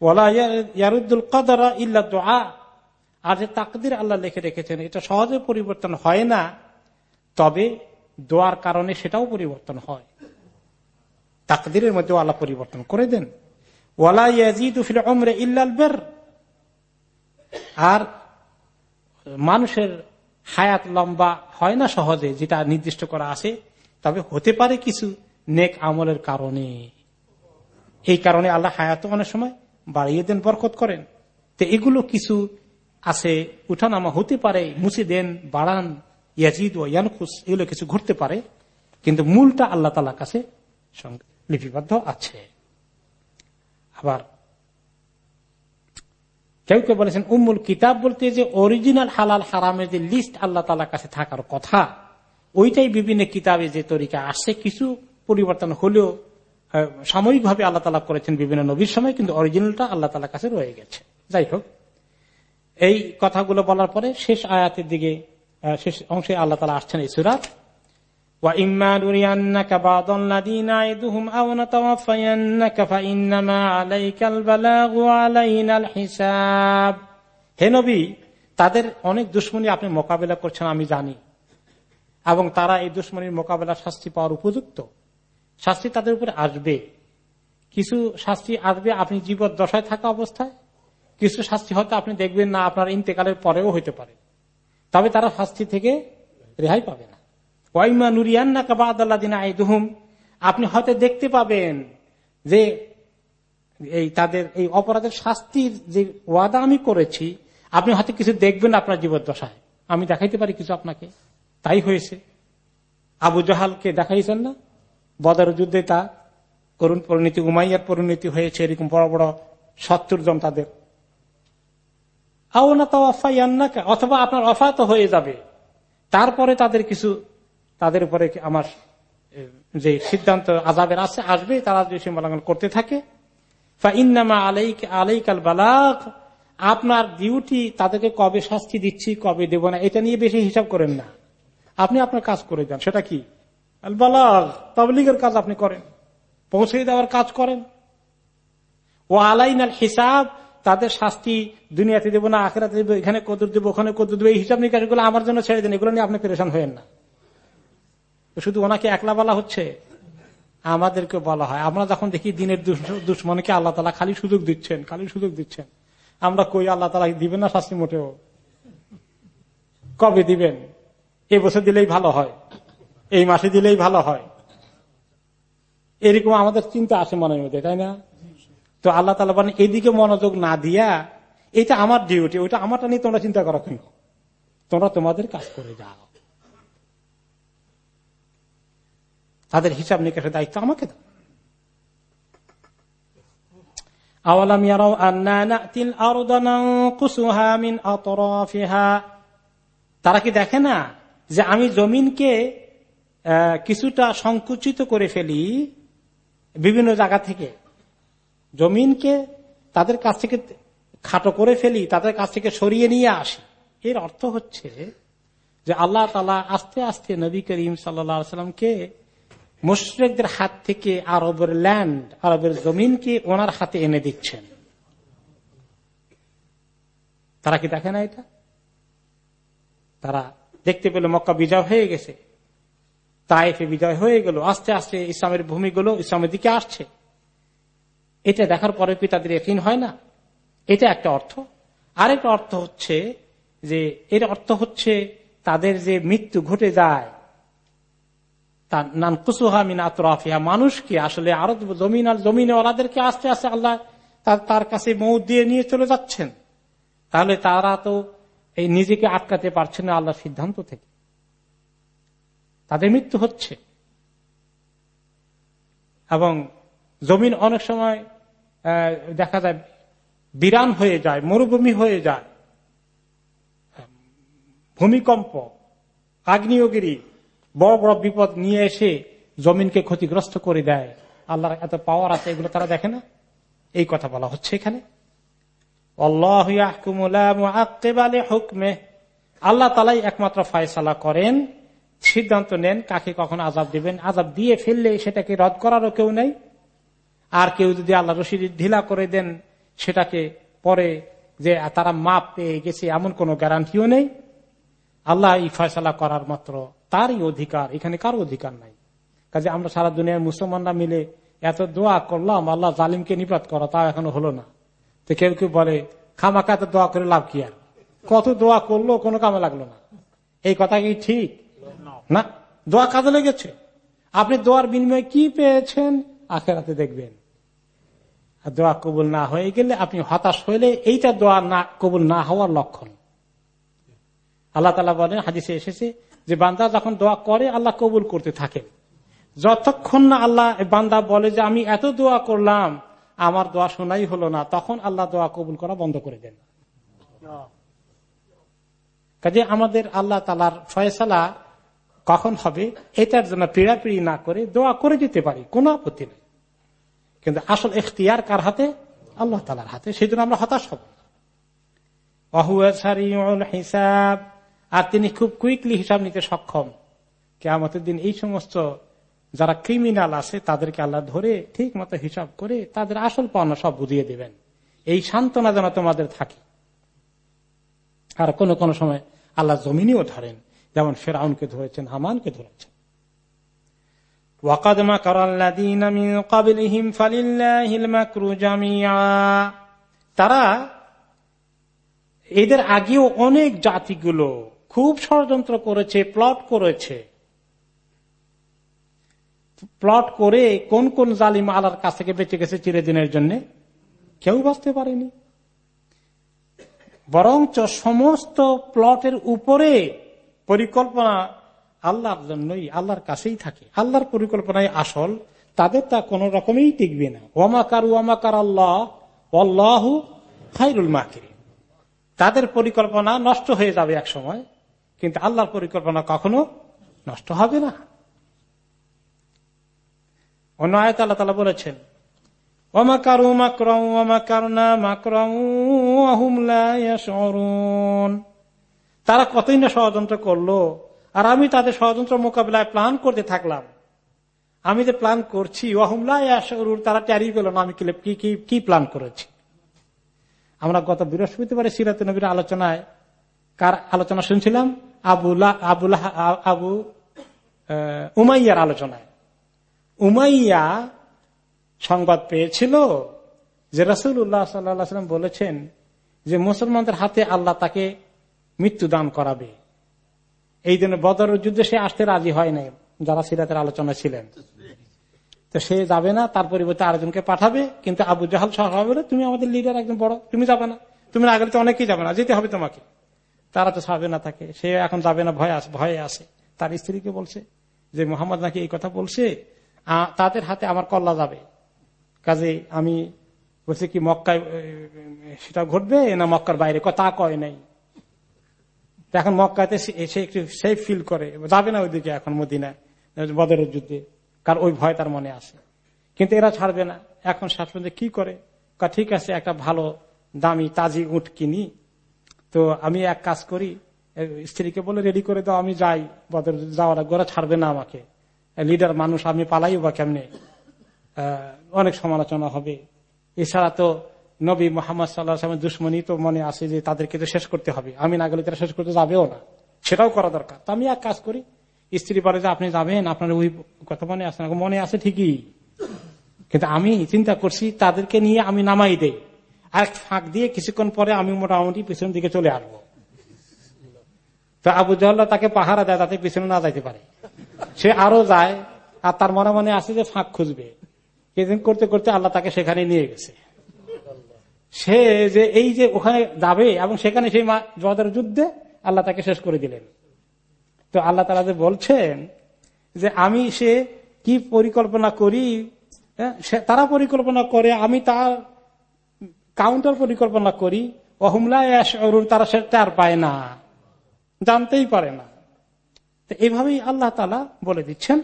ওলা ইয়ারুদ্দুল কদরা ইল্লা দোয়া আর যে তাকদির আল্লাহ লিখে রেখেছেন, এটা সহজে পরিবর্তন হয় না, তবে দোয়ার কারণে সেটাও পরিবর্তন হয়। তাকদিরের মধ্যে আল্লাহ পরিবর্তন করে দেন। ওয়ালা আর মানুষের হায়াত লম্বা হয় না সহজে, যেটা নির্দিষ্ট করা আছে, তবে হতে পারে কিছু নেক আমলের কারণে। এই কারণে আল্লাহ হায়াত অনেক সময় বাড়িয়ে দেন, বরকত করেন। তো এগুলো কিছু আছে, উঠানামা হতে পারে, মুছে দেন, বাড়ান, ইয়াজিদ ও ইয়ানখুস, এগুলো কিছু ঘটতে পারে, কিন্তু মূলটা আল্লাহ তালার কাছে লিপিবদ্ধ আছে। আবার কেউ কেউ বলেছেন, উম্মুল কিতাব বলতে যে অরিজিনাল হালাল হারামের যে লিস্ট আল্লাহ তালার কাছে থাকার কথা, ওইটাই বিভিন্ন কিতাবে যে তরিকা আসছে কিছু পরিবর্তন হলেও সাময়িকভাবে আল্লাহ তালা করেছেন বিভিন্ন নবীর সময়, কিন্তু অরিজিনালটা আল্লাহ তালার কাছে রয়ে গেছে। যাই হোক এই কথাগুলো বলার পরে শেষ আয়াতের দিকে শেষ অংশে আল্লাহ তালা আসছেন এই সুরাত হে নবী, তাদের অনেক দুশ্মনী আপনি মোকাবেলা করছেন, আমি জানি। এবং তারা এই দুশ্মনীর মোকাবেলা শাস্তি পাওয়ার উপযুক্ত। শাস্তি তাদের উপরে আসবে। কিছু শাস্তি আসবে, আপনি জীবন দশায় থাকা অবস্থায় কিছু শাস্তি হয়তো আপনি দেখবেন না, আপনার ইন্তেকালের পরেও হইতে পারে। তবে তারা শাস্তি থেকে রেহাই পাবে না। ওয়াইমা নুরিয়ান্না কাবাদ আইদুহুম, আপনি হয়তো দেখতে পাবেন যে এই তাদের, এই অপরাধের শাস্তির যে ওয়াদা আমি করেছি, আপনি হয়তো কিছু দেখবেন আপনার জীবদ্দশায়। আমি দেখাইতে পারি কিছু আপনাকে। তাই হয়েছে। আবু জাহালকে দেখাইছেন না? বদর যুদ্ধে তা করুণ পরিণতি, উমাইয়ার পরিণতি হয়েছে, এরকম বড় বড় সত্তর জন তাদের অথবা আপনার অফাত হয়ে যাবে। তারপরে তাদের কিছু, তাদের উপরে আমার যে সিদ্ধান্ত আজাবের আছে, আসবে, তারা যে সীমালঙ্ঘন করতে থাকে। ইন্নামা আলাইক, আলাইকাল বালাক আপনার ডিউটি তাদেরকে কবে শাস্তি দিচ্ছি, কবে দেব না, এটা নিয়ে বেশি হিসাব করেন না। আপনি আপনার কাজ করে যান সেটা কি? তবলিগের কাজ আপনি করেন, পৌঁছে দেওয়ার কাজ করেন। ও আলাইন আল হিসাব তাদের শাস্তি দুনিয়াতে দেবো না, আখেরাতে দেবো, এখানে কদর দেবো, ওখানে কদর দেবো, এই হিসাব নিকাশগুলো আমার জন্য ছেড়ে দেন, এগুলো নিয়ে আপনি পেরেশান হয়েন না। শুধু ওনাকে একলা বলা হচ্ছে? আমাদেরকে বলা হয়। আমরা যখন দেখি দিনের দুশ- দুশ্মনকে আল্লাহ তালা খালি সুযোগ দিচ্ছেন, খালি সুযোগ দিচ্ছেন। আমরা কই আল্লাহ তালা দিবেন না শাস্তি মোটেও? কবে দিবেন? এ বছর দিলেই ভালো হয়, এই মাসে দিলেই ভালো হয়। এরকম আমাদের চিন্তা আসে মনের মধ্যে, তাই না? তো আল্লাহ তালা এদিকে মনোযোগ না দিয়া, এটা আমার ডিউটি ওইটা আমারটা নিয়ে তোমরা চিন্তা করো কেন? তোমরা তোমাদের কাজ করে যাও। তাদের হিসাব নিকাশের দায়িত্ব আমাকে দাও। তারা কি দেখে না যে আমি জমিনকে কিছুটা সংকুচিত করে ফেলি বিভিন্ন জায়গা থেকে? জমিনকে তাদের কাছ থেকে খাটো করে ফেলি, তাদের কাছ থেকে সরিয়ে নিয়ে আসি। এর অর্থ হচ্ছে যে আল্লাহ তালা আস্তে আস্তে নবী করিম সাল্লামকে মুশ্রেকদের হাত থেকে আরবের ল্যান্ড আরবের জমিনকে ওনার হাতে এনে দিচ্ছেন। তারা কি দেখে না এটা? তারা দেখতে পেল মক্কা বিজয় হয়ে গেছে। তাইফে বিজয় হয়ে গেল। আস্তে আস্তে ইসলামের ভূমিগুলো ইসলামের দিকে আসছে। এটা দেখার পরে কি তাদের একিন হয় না? এটা একটা অর্থ। আরেকটা অর্থ হচ্ছে যে, এর অর্থ হচ্ছে তাদের যে মৃত্যু ঘটে যায় তার নান কুসুহা মিন আতরাফিয়া মানুষকে আসলে আরও জমিন আর জমিনে ওরাদেরকে আস্তে আস্তে আল্লাহ তার- কাছে মৌ দিয়ে নিয়ে চলে যাচ্ছেন? তাহলে তারা তো এই নিজেকে আটকাতে পারছে না আল্লাহ সিদ্ধান্ত থেকে। তাদের মৃত্যু হচ্ছে। এবং জমিন অনেক সময় দেখা যায়, বিরান হয়ে যায়, মরুভূমি হয়ে যায়। ভূমিকম্প, আগ্নেয়গিরি, বড় বড় বিপদ নিয়ে এসে জমিনকে ক্ষতিগ্রস্ত করে দেয়। আল্লাহর এত পাওয়ার আছে, এগুলো তারা দেখে না? এই কথা বলা হচ্ছে এখানে। আল্লাহ তালাই একমাত্র ফায়সালা করেন, সিদ্ধান্ত নেন কাকে কখন আজাব দিবেন। আজাব দিয়ে ফেললে সেটাকে রদ করারও কেউ নেই। আর কেউ যদি আল্লাহ রশিদ ঢিলা করে দেন, সেটাকে পরে যে তারা মাপ পেয়ে গেছে, এমন কোনো গ্যারান্টিও নেই। আল্লাহ এই ফয়সালা করার মাত্র তারই অধিকার, এখানে কারও অধিকার নাই। কাজে আমরা সারা দুনিয়ার মুসলমানরা মিলে এত দোয়া করলাম, আল্লাহ জালিমকে নিপাত করা, তাও এখনও হলো না। তো কেউ কেউ বলে খামাকা তো দোয়া করে লাভ কি আর? কত দোয়া করল, কোনো কামে লাগল না। এই কথা কি ঠিক? না। দোয়া কাজে লেগেছে। আপনি দোয়ার বিনিময়ে কি পেয়েছেন? আখেরাতে দেখবেন। দোয়া কবুল না হয়ে গেলে আপনি হতাশ হইলে এইটা দোয়া না কবুল না হওয়ার লক্ষণ। আল্লাহ তালা বলেন, হাদিসে এসেছে যে বান্দা যখন দোয়া করে, আল্লাহ কবুল করতে থাকেন যতক্ষণ না আল্লাহ বান্দা বলে যে আমি এত দোয়া করলাম, আমার দোয়া শোনাই হলো না, তখন আল্লাহ দোয়া কবুল করা বন্ধ করে দেন। কাজে আমাদের আল্লাহ তালার ফয়সালা কখন হবে, এটার জন্য পিড়াপিড়ি না করে দোয়া করে যেতে পারি, কোনো আপত্তি নেই। কিন্তু আসল এখতিয়ার কার হাতে? আল্লাহ তালার হাতে। সেই জন্য আমরা হতাশ হব। হিসাব। আর তিনি খুব কুইকলি হিসাব নিতে সক্ষম। কেমতের দিন এই সমস্ত যারা ক্রিমিনাল আছে, তাদেরকে আল্লাহ ধরে ঠিক মতো হিসাব করে তাদের আসল পাওনা সব বুঝিয়ে দেবেন। এই সান্ত্বনা যেন তোমাদের থাকে। আর কোন কোন সময় আল্লাহ জমিনেও ধরেন। যেমন ফেরাউনকে ধরেছেন, হামানকে ধরেছেন। ওয়াকাদমা তারা এদের আগেও অনেক জাতিগুলো খুব ষড়যন্ত্র করেছে প্লট করেছে। প্লট করে কোন কোন জালিম আলার কাছ থেকে বেঁচে গেছে চিরদিনের জন্য? কেউ বাঁচতে পারেনি। বরঞ্চ সমস্ত প্লটের উপরে পরিকল্পনা আল্লাহর জন্যই আল্লাহর কাছেই থাকে। আল্লাহর পরিকল্পনায় আসল, তাদের তা কোন রকমই টিকবে না। ওমাকার ওমাকার আল্লাহ অল্লাহু খাইরুল মাকির তাদের পরিকল্পনা নষ্ট হয়ে যাবে এক সময়, কিন্তু আল্লাহর পরিকল্পনা কখনো নষ্ট হবে না। অন্য আয়ত আল্লাহ তালা বলেছেন তারা কতই না ষড়যন্ত্র করল আর আমি তাদের ষড়যন্ত্র মোকাবিলায় প্ল্যান করতে থাকলাম। আমি যে প্ল্যান করছি তারা ট্যারি পেল না, আমি কি কি প্ল্যান করেছি? আমরা গত বৃহস্পতিবারে সিরাত নবীর আলোচনায় কার আলোচনা শুনছিলাম? আবুল্লাহ আবুল্লাহ আবু উমাইয়ার আলোচনায়। উমাইয়া সংবাদ পেয়েছিল যে রসুল উল্লাহ সাল্লাম বলেছেন যে মুসলমানদের হাতে আল্লাহ তাকে মৃত্যু দান করাবে। এই জন্য বদর যুদ্ধে সে আসতে রাজি হয় নাই, যারা সিরাতের আলোচনা ছিলেন। তো সে যাবে না, তার পরিবর্তে আরেকজনকে পাঠাবে, কিন্তু আবু জাহাল সহ বলে, তুমি আমাদের লিডার একজন বড়, তুমি যাবে না। তুমি আগে তো অনেকেই যাবে না, যেতে হবে তোমাকে। তারা তো সাবে না থাকে, সে এখন যাবে না, ভয় ভয়ে আসে তার স্ত্রীকে বলছে যে, মোহাম্মদ নাকি এই কথা বলছে? তাদের হাতে আমার কল্লা যাবে। কাজে আমি বলছি কি, মক্কায় সেটা ঘটবে না মক্কার বাইরে? তা কয় নাই। এখন মক্কাতে সে একটু সেফ ফিল করে। যাবে না ওইদিকে এখন মদিনায়, বদরের যুদ্ধে কার ওই ভয় তার মনে আসে কিন্তু এরা ছাড়বে না। এখন শেষ পর্যন্ত কি করে? ঠিক আছে, একটা ভালো, দামি, তাজি উঠ কিনি। তো আমি এক কাজ করি স্ত্রীকে বলে, রেডি করে দাও, আমি যাই। বদর যাওয়ার গোড়া ছাড়বে না আমাকে। লিডার মানুষ, আমি পালাই বা কেমনে? অনেক সমালোচনা হবে। এছাড়া তো নবী মোহাম্মদ সাল্লাহ দুশ্মনী তো মনে আছে যে তাদেরকে তো শেষ করতে হবে। আমি না গেলে তারা শেষ করতে যাবেও না। সেটাও করা দরকার। তো আমি এক কাজ করি। স্ত্রী বলে যে আপনি যাবেন, আপনার ওই কথা মনে আছে না? মনে আছে ঠিকই। কিন্তু আমি চিন্তা করছি তাদেরকে নিয়ে আমি নামাই দেই। আর ফাঁক দিয়ে কিছুক্ষণ পরে আমি মোটামুটি পিছন দিকে চলে আসব। তো আবু জহল্লা তাকে পাহারা দেয়, তাতে পিছনে না যাইতে পারে। সে আরও যায়, আর তার মনে মনে আছে যে ফাঁক খুঁজবে। সেদিন করতে করতে আল্লাহ তাকে সেখানে নিয়ে গেছে। সে যে এই যে ওখানে যাবে এবং সেখানে সেই জদের যুদ্ধে আল্লাহ তাকে শেষ করে দিলেন। তো আল্লাহ তালা যে বলছেন যে আমি সে কি পরিকল্পনা করি তারা পরিকল্পনা করে, আমি তার কাউন্টার পরিকল্পনা করি অহুমলা তারা সে তার পায় না, জানতেই পারে না। তো এইভাবেই আল্লাহ তালা বলে দিচ্ছেন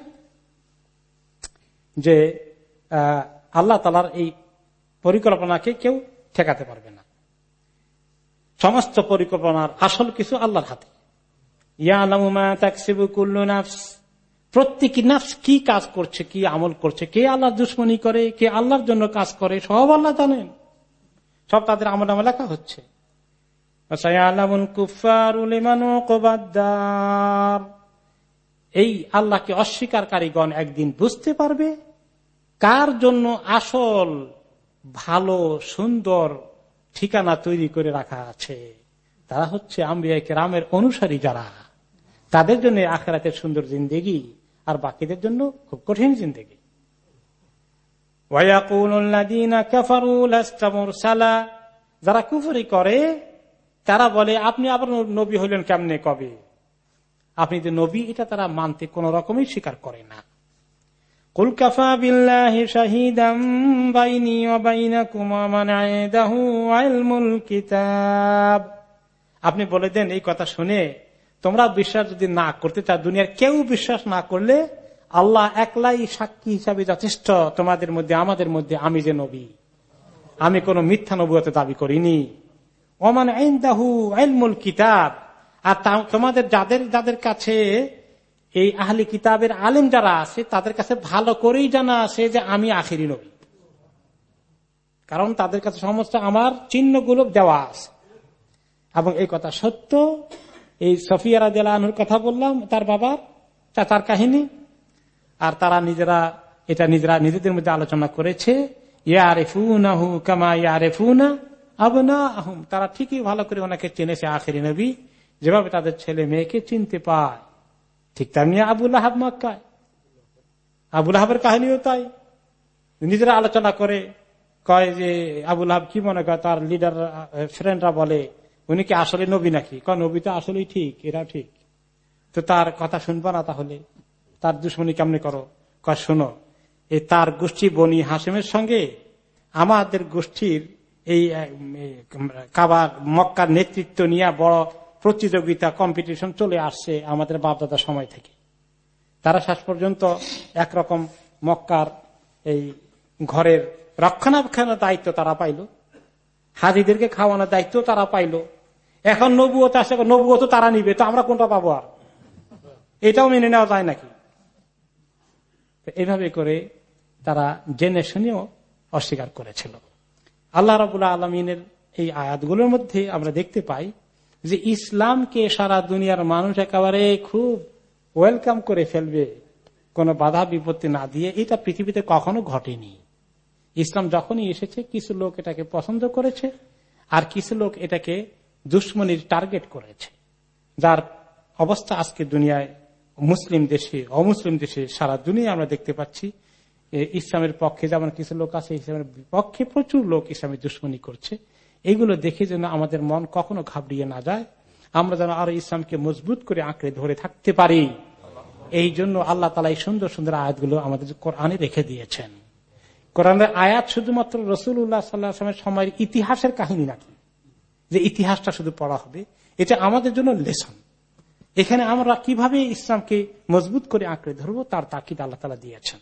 যে আল্লাহ তালার এই পরিকল্পনাকে কেউ ঠেকাতে পারবে না। সমস্ত পরিকল্পনার আসল কিছু আল্লাহর হাতে। প্রত্যেকটি নাফস। কি কাজ করছে, কি আমল করছে, কে আল্লাহ দুশ্মনী করে, কে আল্লাহর জন্য কাজ করে, সব আল্লাহ জানেন। সব তাদের আমল আমল লেখা হচ্ছে। এই আল্লাহকে অস্বীকারীগণ একদিন বুঝতে পারবে কার জন্য আসল ভালো, সুন্দর ঠিকানা তৈরি করে রাখা আছে। তারা হচ্ছে আম্বিয়াকে রামের অনুসারী যারা। তাদের জন্য আখেরাতের সুন্দর জিন্দেগি, আর বাকিদের জন্য খুব কঠিন জিন্দেগি। যারা কুফরি করে, তারা বলে, আপনি আবার নবী হইলেন কেমনে কবে? আপনি যে নবী, এটা তারা মানতে কোন রকমই স্বীকার করে না। আপনি বলে দেন, এই কথা শুনে তোমরা বিশ্বাস যদি না করতে চাও, দুনিয়ার কেউ বিশ্বাস না করলে আল্লাহ একলাই সাক্ষী হিসাবে যথেষ্ট তোমাদের মধ্যে, আমাদের মধ্যে, আমি যে নবী। আমি কোন মিথ্যা নবুয়তে দাবি করিনি। ওমান আইনদাহু আইলমুল কিতাব। আর তোমাদের যাদের যাদের কাছে এই আহলি কিতাবের আলিম যারা আছে, তাদের কাছে ভালো করেই জানা আছে যে আমি আখিরি নবী। কারণ তাদের কাছে সমস্ত আমার চিহ্নগুলো দেওয়া আছে। এবং এই কথা সত্য। এই সফিয়া রাজুর কথা বললাম, তার বাবার, চাচার কাহিনী। আর তারা নিজেরা, এটা নিজেরা, নিজেদের মধ্যে আলোচনা করেছে। তারা ঠিকই ভালো করে ওনাকে চেনেছে আখেরি নবী। যেভাবে তাদের ছেলে মেয়েকে চিনতে পায়। ঠিক তেমনি আবুল আহাব মক্কায়। আবুল আহাবের কাহিনীও তাই নিজেরা আলোচনা করে কয় যে আবুল আহাব কি মনে করে তার লিডার ফ্রেন্ডরা বলে, উনি কি আসলে নবী নাকি? কয়, নবী তো আসলেই ঠিক এরা ঠিক। তো তার কথা শুনব না তাহলে? তার দুশ্মনী কেমনি করো? কয়, শোনো, এই তার গোষ্ঠী বনি হাসেমের সঙ্গে আমাদের গোষ্ঠীর এই কাবার মক্কার নেতৃত্ব নিয়ে বড় প্রতিযোগিতা কম্পিটিশন চলে আসছে আমাদের বাপদাদার সময় থেকে। তারা শেষ পর্যন্ত একরকম মক্কার এই ঘরের রক্ষণাবেক্ষণের দায়িত্ব তারা পাইল। হাজিদেরকে খাওয়ানোর দায়িত্ব তারা পাইল। এখন নবুয়ত আসে, নবুয়ত তারা নিবে, তো আমরা কোনটা পাবো আর? এটাও মেনে নেওয়া যায় নাকি? এভাবে করে তারা জেনে শুনেও অস্বীকার করেছিল। আল্লাহ রাবুল্লাহ আলমিনের এই আয়াতগুলোর মধ্যে আমরা দেখতে পাই যে ইসলামকে সারা দুনিয়ার মানুষ একেবারে খুব ওয়েলকাম করে ফেলবে, কোনো বাধা বিপত্তি না দিয়ে, এটা পৃথিবীতে কখনো ঘটেনি। ইসলাম যখনই এসেছে, কিছু লোক এটাকে পছন্দ করেছে, আর কিছু লোক এটাকে দুশ্মনির টার্গেট করেছে। যার অবস্থা আজকে দুনিয়ায় মুসলিম দেশে, অমুসলিম দেশে, সারা দুনিয়া আমরা দেখতে পাচ্ছি ইসলামের পক্ষে যেমন কিছু লোক আছে, ইসলামের বিপক্ষে প্রচুর লোক ইসলামের দুশ্মনী করছে। এগুলো দেখে যেন আমাদের মন কখনো ঘাবড়িয়ে না যায়। আমরা যেন আরও ইসলামকে মজবুত করে আঁকড়ে ধরে থাকতে পারি। এই জন্য আল্লাহ তালা এই সুন্দর সুন্দর আয়াতগুলো আমাদের কোরআনে রেখে দিয়েছেন। কোরআনের আয়াত শুধুমাত্র রসুল উল্লাহ সাল্লাহামের সময়ের ইতিহাসের কাহিনী নাকি? যে ইতিহাসটা শুধু পড়া হবে, এটা আমাদের জন্য লেসন। এখানে আমরা কীভাবে ইসলামকে মজবুত করে আঁকড়ে ধরবো, তার তাকিদ আল্লাহ তালা দিয়েছেন।